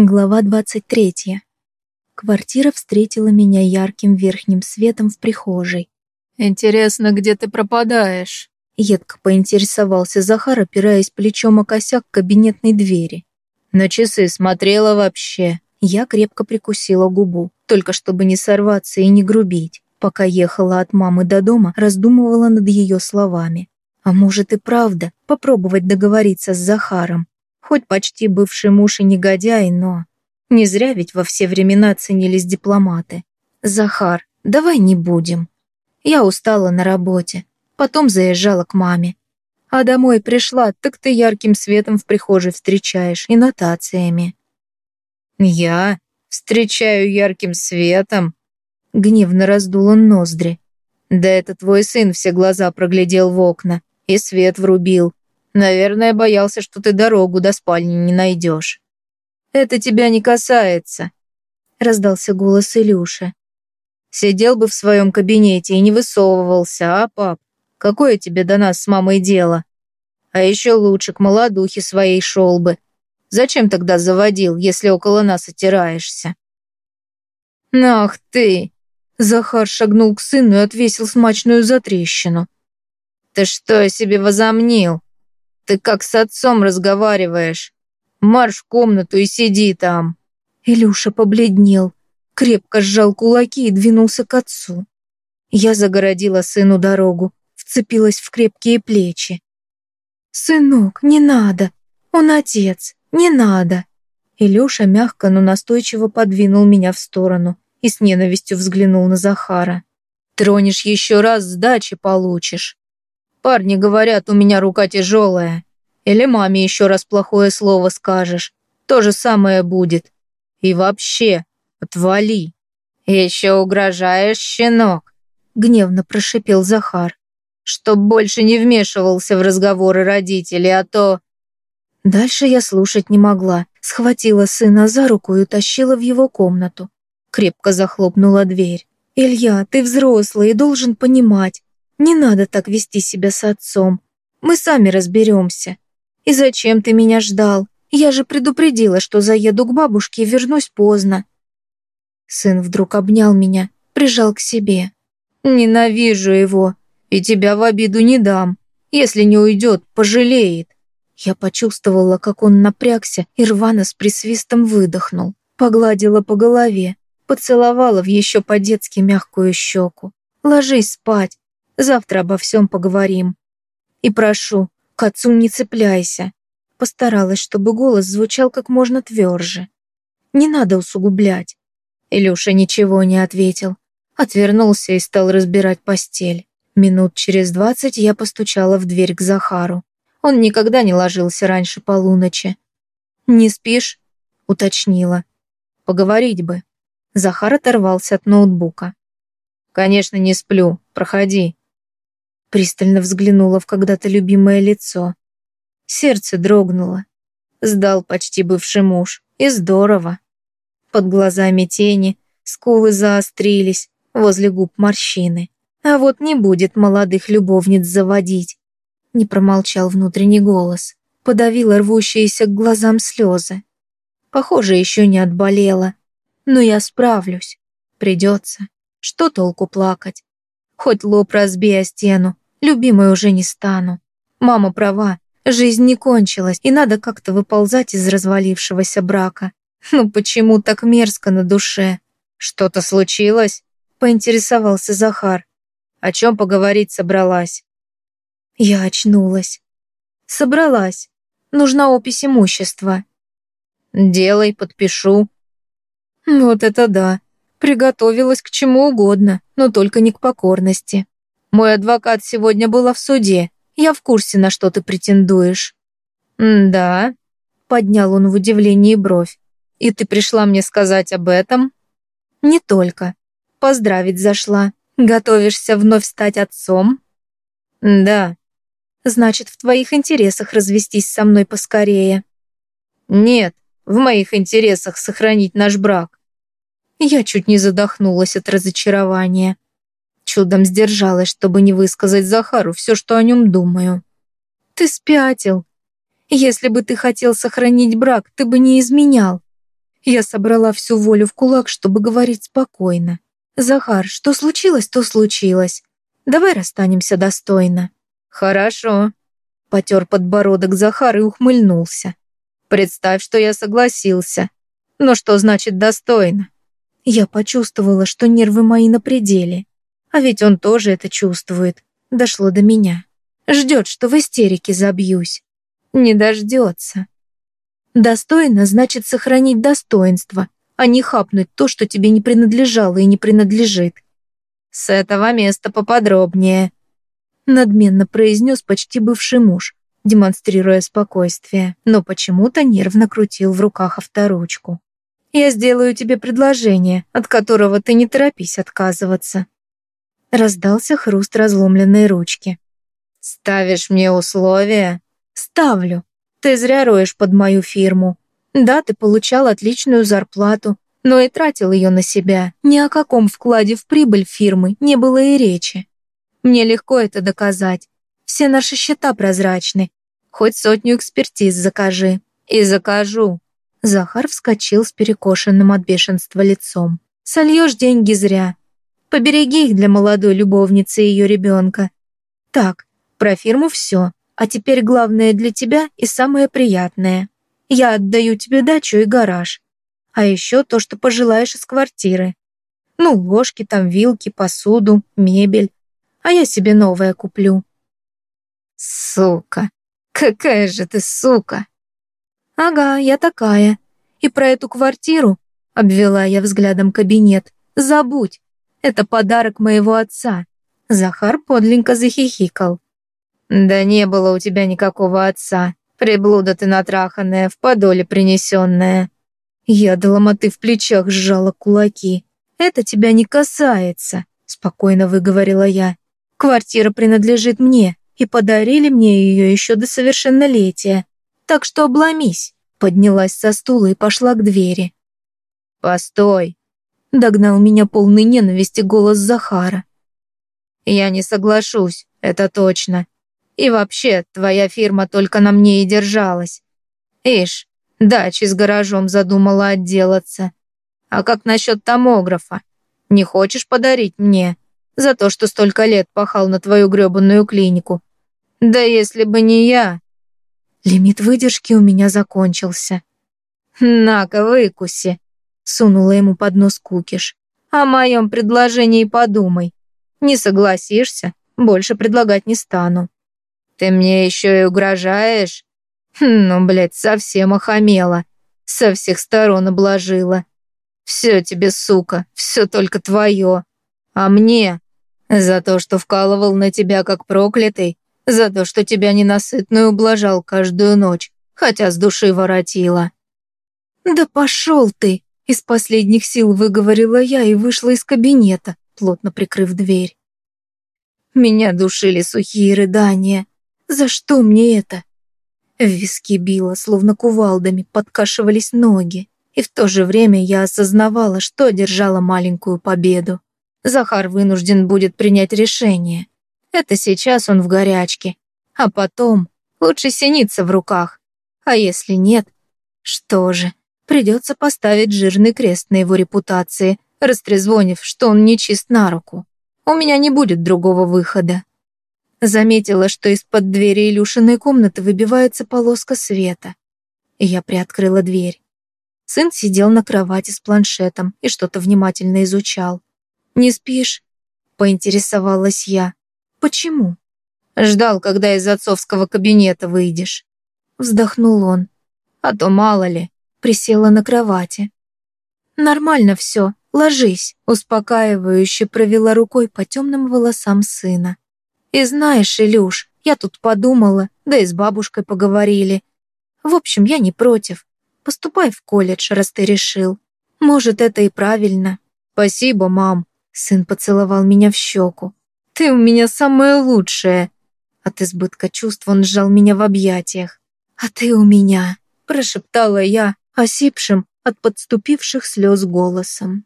Глава 23. Квартира встретила меня ярким верхним светом в прихожей. «Интересно, где ты пропадаешь?» Едко поинтересовался Захар, опираясь плечом о косяк кабинетной двери. «На часы смотрела вообще». Я крепко прикусила губу, только чтобы не сорваться и не грубить. Пока ехала от мамы до дома, раздумывала над ее словами. А может и правда попробовать договориться с Захаром. Хоть почти бывший муж и негодяй, но... Не зря ведь во все времена ценились дипломаты. Захар, давай не будем. Я устала на работе. Потом заезжала к маме. А домой пришла, так ты ярким светом в прихожей встречаешь и нотациями. Я встречаю ярким светом? Гневно раздул он ноздри. Да это твой сын все глаза проглядел в окна и свет врубил. Наверное, боялся, что ты дорогу до спальни не найдешь. Это тебя не касается, раздался голос Илюши. Сидел бы в своем кабинете и не высовывался, а, пап? Какое тебе до нас с мамой дело? А еще лучше к молодухе своей шел бы. Зачем тогда заводил, если около нас отираешься? Ах ты! Захар шагнул к сыну и отвесил смачную затрещину. Ты что себе возомнил? Ты как с отцом разговариваешь? Марш в комнату и сиди там. Илюша побледнел, крепко сжал кулаки и двинулся к отцу. Я загородила сыну дорогу, вцепилась в крепкие плечи. «Сынок, не надо! Он отец, не надо!» Илюша мягко, но настойчиво подвинул меня в сторону и с ненавистью взглянул на Захара. «Тронешь еще раз, сдачи получишь. Парни говорят, у меня рука тяжелая. Или маме еще раз плохое слово скажешь. То же самое будет. И вообще, отвали. Еще угрожаешь, щенок, гневно прошипел Захар. Чтоб больше не вмешивался в разговоры родителей, а то... Дальше я слушать не могла. Схватила сына за руку и утащила в его комнату. Крепко захлопнула дверь. «Илья, ты взрослый и должен понимать, не надо так вести себя с отцом. Мы сами разберемся. И зачем ты меня ждал? Я же предупредила, что заеду к бабушке и вернусь поздно. Сын вдруг обнял меня, прижал к себе. Ненавижу его, и тебя в обиду не дам. Если не уйдет, пожалеет. Я почувствовала, как он напрягся и рвано с присвистом выдохнул. Погладила по голове, поцеловала в еще по-детски мягкую щеку. Ложись спать, Завтра обо всем поговорим. И прошу, к отцу не цепляйся. Постаралась, чтобы голос звучал как можно тверже. Не надо усугублять. Илюша ничего не ответил. Отвернулся и стал разбирать постель. Минут через двадцать я постучала в дверь к Захару. Он никогда не ложился раньше полуночи. «Не спишь?» — уточнила. «Поговорить бы». Захар оторвался от ноутбука. «Конечно, не сплю. Проходи». Пристально взглянула в когда-то любимое лицо. Сердце дрогнуло. Сдал почти бывший муж. И здорово. Под глазами тени, скулы заострились, возле губ морщины. А вот не будет молодых любовниц заводить. Не промолчал внутренний голос. Подавила рвущиеся к глазам слезы. Похоже, еще не отболела. Но я справлюсь. Придется. Что толку плакать? Хоть лоб разбей о стену, любимой уже не стану. Мама права, жизнь не кончилась, и надо как-то выползать из развалившегося брака. Ну почему так мерзко на душе? Что-то случилось? Поинтересовался Захар. О чем поговорить собралась? Я очнулась. Собралась. Нужна опись имущества. Делай, подпишу. Вот это да. Приготовилась к чему угодно, но только не к покорности. Мой адвокат сегодня была в суде. Я в курсе, на что ты претендуешь». «Да», — поднял он в удивлении бровь. «И ты пришла мне сказать об этом?» «Не только. Поздравить зашла. Готовишься вновь стать отцом?» «Да». «Значит, в твоих интересах развестись со мной поскорее». «Нет, в моих интересах сохранить наш брак. Я чуть не задохнулась от разочарования. Чудом сдержалась, чтобы не высказать Захару все, что о нем думаю. «Ты спятил. Если бы ты хотел сохранить брак, ты бы не изменял. Я собрала всю волю в кулак, чтобы говорить спокойно. «Захар, что случилось, то случилось. Давай расстанемся достойно». «Хорошо», — потер подбородок Захар и ухмыльнулся. «Представь, что я согласился. Но что значит достойно?» Я почувствовала, что нервы мои на пределе. А ведь он тоже это чувствует. Дошло до меня. Ждет, что в истерике забьюсь. Не дождется. Достойно значит сохранить достоинство, а не хапнуть то, что тебе не принадлежало и не принадлежит. С этого места поподробнее. Надменно произнес почти бывший муж, демонстрируя спокойствие, но почему-то нервно крутил в руках авторучку. «Я сделаю тебе предложение, от которого ты не торопись отказываться». Раздался хруст разломленной ручки. «Ставишь мне условия?» «Ставлю. Ты зря роешь под мою фирму. Да, ты получал отличную зарплату, но и тратил ее на себя. Ни о каком вкладе в прибыль фирмы не было и речи. Мне легко это доказать. Все наши счета прозрачны. Хоть сотню экспертиз закажи. И закажу. Захар вскочил с перекошенным от бешенства лицом. Сольешь деньги зря. Побереги их для молодой любовницы и ее ребенка. Так, про фирму все. А теперь главное для тебя и самое приятное. Я отдаю тебе дачу и гараж. А еще то, что пожелаешь из квартиры. Ну, ложки там, вилки, посуду, мебель. А я себе новое куплю. Сука, какая же ты сука. Ага, я такая. И про эту квартиру, обвела я взглядом кабинет, забудь. Это подарок моего отца. Захар подленько захихикал. «Да не было у тебя никакого отца. Приблуда ты натраханная, в подоле принесенная». Я до ломоты в плечах сжала кулаки. «Это тебя не касается», — спокойно выговорила я. «Квартира принадлежит мне, и подарили мне ее еще до совершеннолетия. Так что обломись». Поднялась со стула и пошла к двери. «Постой!» — догнал меня полный ненависти голос Захара. «Я не соглашусь, это точно. И вообще, твоя фирма только на мне и держалась. Ишь, дачи с гаражом задумала отделаться. А как насчет томографа? Не хочешь подарить мне? За то, что столько лет пахал на твою грёбаную клинику. Да если бы не я... Лимит выдержки у меня закончился. «На-ка, выкуси!» Сунула ему под нос кукиш. «О моем предложении подумай. Не согласишься, больше предлагать не стану». Ты мне еще и угрожаешь? Хм, ну, блядь, совсем охамела. Со всех сторон обложила. Все тебе, сука, все только твое. А мне? За то, что вкалывал на тебя как проклятый, за то, что тебя ненасытную ублажал каждую ночь, хотя с души воротила. «Да пошел ты!» — из последних сил выговорила я и вышла из кабинета, плотно прикрыв дверь. Меня душили сухие рыдания. За что мне это? В виски било, словно кувалдами, подкашивались ноги. И в то же время я осознавала, что одержала маленькую победу. Захар вынужден будет принять решение. Это сейчас он в горячке. А потом лучше синица в руках. А если нет, что же, придется поставить жирный крест на его репутации, растрезвонив, что он нечист на руку. У меня не будет другого выхода. Заметила, что из-под двери Илюшиной комнаты выбивается полоска света. Я приоткрыла дверь. Сын сидел на кровати с планшетом и что-то внимательно изучал. «Не спишь?» — поинтересовалась я. «Почему?» «Ждал, когда из отцовского кабинета выйдешь». Вздохнул он. «А то мало ли». Присела на кровати. «Нормально все, ложись», успокаивающе провела рукой по темным волосам сына. И знаешь, Илюш, я тут подумала, да и с бабушкой поговорили. В общем, я не против. Поступай в колледж, раз ты решил. Может, это и правильно. Спасибо, мам. Сын поцеловал меня в щеку. Ты у меня самая лучшая. От избытка чувств он сжал меня в объятиях. А ты у меня, прошептала я, осипшим от подступивших слез голосом.